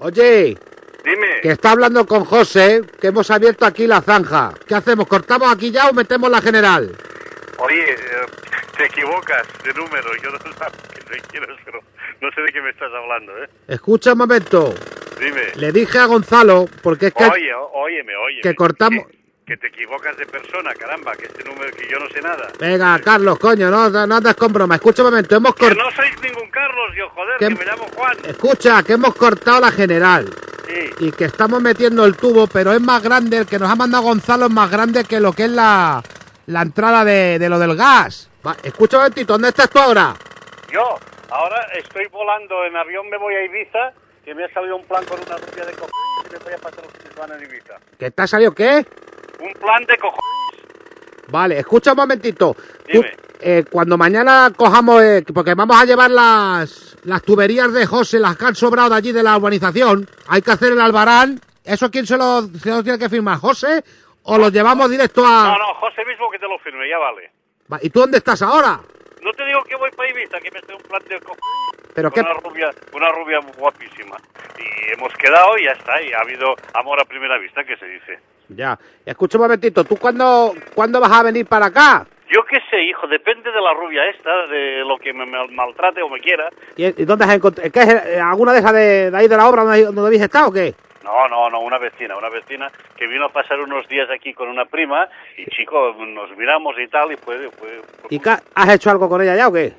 Oye, dime. que está hablando con José, que hemos abierto aquí la zanja. ¿Qué hacemos? ¿Cortamos aquí ya o metemos la general? Oye, eh, te equivocas de número. Yo no no sé de qué me estás hablando, ¿eh? Escucha un momento. Dime. Le dije a Gonzalo, porque es que... Oye, ó- óyeme, óyeme. que cortamos- Que, que te equivocas de persona, caramba, que este número que yo no sé nada. Venga, Carlos, coño, no, no andes con broma. Escucha un momento, hemos Que cortado... no sois ningún Carlos, yo, joder, ¿Qué? que me llamo Juan. Escucha, que hemos cortado la general. Sí. y que estamos metiendo el tubo, pero es más grande, el que nos ha mandado Gonzalo es más grande que lo que es la, la entrada de, de lo del gas. Va, escucha un momentito, ¿dónde estás tú ahora? Yo, ahora estoy volando en avión, me voy a Ibiza, que me ha salido un plan con una rubia de cojones y me voy a pasar los fines de semana en Ibiza. ¿Que te ha salido qué? Un plan de cojones. Vale, escucha un momentito. Tú, Dime. eh, cuando mañana cojamos, eh, porque vamos a llevar las, las tuberías de José, las que han sobrado de allí de la urbanización, hay que hacer el albarán. ¿Eso quién se lo, se lo tiene que firmar? ¿José? ¿O lo llevamos directo a...? No, no, José mismo que te lo firme, ya vale. Va, ¿Y tú dónde estás ahora? No te digo que voy para Ibiza, que me estoy un plan de cojones. ¿Pero con qué...? Una rubia, una rubia guapísima. Y hemos quedado y ya está, y ha habido amor a primera vista, que se dice. Ya. Escucha un momentito, ¿tú cuándo, cuándo vas a venir para acá? Yo qué sé, hijo, depende de la rubia esta, de lo que me, mal- maltrate o me quiera. ¿Y, y dónde has encontrado? ¿Qué es eh, alguna de esas de, de ahí de la obra donde, donde habéis estado o qué? No, no, no, una vecina, una vecina que vino a pasar unos días aquí con una prima y chico, nos miramos y tal y fue, fue, fue- ¿Y qué, has hecho algo con ella ya o qué?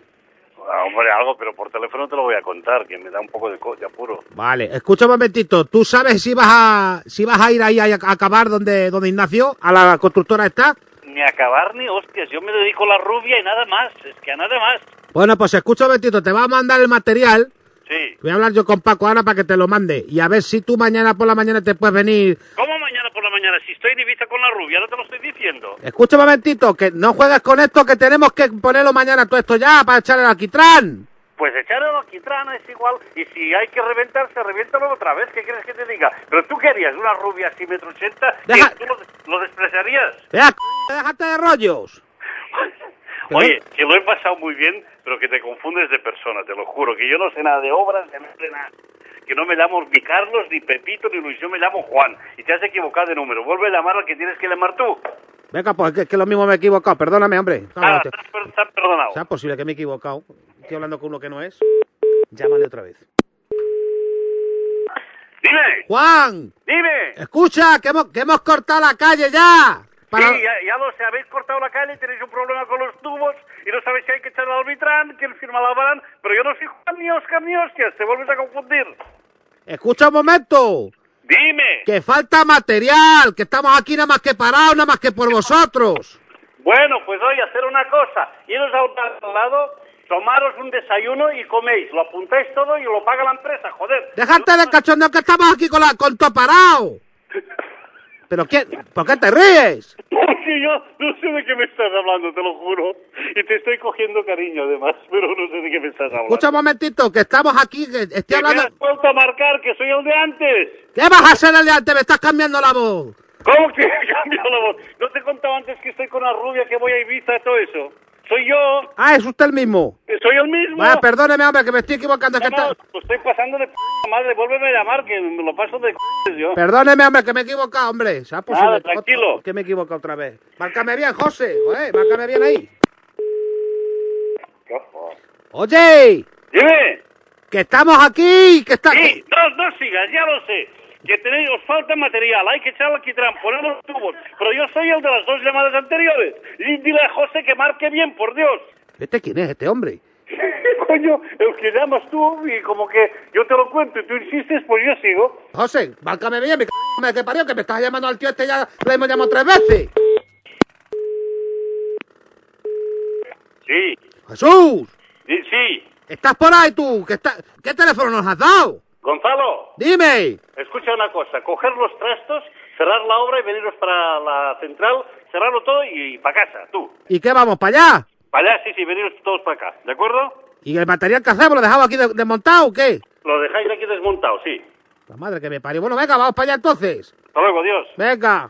Hombre, algo, pero por teléfono te lo voy a contar, que me da un poco de, co- de apuro. Vale, escucha un momentito, ¿tú sabes si vas a si vas a ir ahí a, a acabar donde, donde Ignacio, a la constructora está? Ni acabar ni hostias, yo me dedico a la rubia y nada más, es que a nada más. Bueno, pues escucha un momentito, te va a mandar el material, Sí. voy a hablar yo con Paco ahora para que te lo mande, y a ver si tú mañana por la mañana te puedes venir. ¿Cómo mañana? Si estoy en Ibiza con la rubia, no te lo estoy diciendo. Escucha un momentito, que no juegues con esto, que tenemos que ponerlo mañana todo esto ya para echar el alquitrán. Pues echar el alquitrán es igual, y si hay que reventarse, reviéntalo otra vez, ¿qué quieres que te diga? Pero tú querías una rubia así metro ochenta, que Deja- tú lo, lo despreciarías. C- déjate de rollos. Oye, que lo he pasado muy bien, pero que te confundes de persona, te lo juro, que yo no sé nada de obras, que sé nada. Que no me llamo ni Carlos, ni Pepito, ni Luis, yo me llamo Juan. Y te has equivocado de número. Vuelve a llamar al que tienes que llamar tú. Venga, pues que, que lo mismo me he equivocado. Perdóname, hombre. Nada, estás, per- estás perdonado. ¿Será posible que me he equivocado? Estoy hablando con uno que no es. Llámale otra vez. Dime, Juan, dime. escucha, que hemos, que hemos cortado la calle ya. Para- Sí, ya, ya lo sé, habéis cortado la calle, tenéis un problema con los tubos y no sabéis si hay que echar el albitrán, quién firma la albarán, pero yo no soy Juan ni Oscar ni hostias, te vuelves a confundir. Escucha un momento, Dime. que falta material, que estamos aquí nada más que parados, nada más que por vosotros. Bueno, pues oye, hacer una cosa, iros al lado, tomaros un desayuno y coméis, lo apuntáis todo y lo paga la empresa, joder. Déjate de cachondeo que estamos aquí con, la, con todo parado. ¿Pero qué? ¿Por qué te ríes? Porque yo no sé de qué me estás hablando, te lo juro. Y te estoy cogiendo cariño además, pero no sé de qué me estás hablando. Escucha un momentito, que estamos aquí, que estoy Que me hablando... has vuelto a marcar, que soy el de antes. ¿Qué vas a hacer el de antes? Me estás cambiando la voz. ¿Cómo que he cambiado la voz? ¿No te contaba antes que estoy con la rubia, que voy a Ibiza todo eso? Soy yo, Ah, es usted el mismo. que soy el mismo. Vaya, perdóneme, hombre, que me estoy equivocando. es que No, no, está- lo estoy pasando de p madre, vuélveme a llamar, que me lo paso de c yo. Perdóneme, hombre, que me he equivocado, hombre. ¿Será posible? Nada, tranquilo. Otro- Que me he equivocado otra vez. Márcame bien, José. Joder, márcame bien ahí. Oye, Dime. que estamos aquí, que está... Sí, no, no sigas, ya lo sé. Que tenéis, os falta material, hay que echar al alquitrán, ponemos los tubos. Pero yo soy el de las dos llamadas anteriores. Y dile a José que marque bien, por Dios. ¿Este quién es, este hombre? Coño, el que llamas tú y como que yo te lo cuento y tú insistes, pues yo sigo. José, márcame bien, mi c... me que parió, que me estás llamando al tío este ya, lo hemos llamado tres veces. Sí, Jesús, sí. ¿estás por ahí tú? ¿Qué, está... ¿Qué teléfono nos has dado? Gonzalo, Dime. escucha una cosa, coger los trastos, cerrar la obra y veniros para la central, cerrarlo todo y, para casa, tú. ¿Y qué vamos, para allá? Para allá, sí, sí, veniros todos para acá, ¿de acuerdo? ¿Y el material que hacemos lo dejamos aquí de- desmontado o qué? Lo dejáis aquí desmontado, sí. La madre que me parió. Bueno, venga, vamos para allá entonces. Hasta luego, Dios. Venga.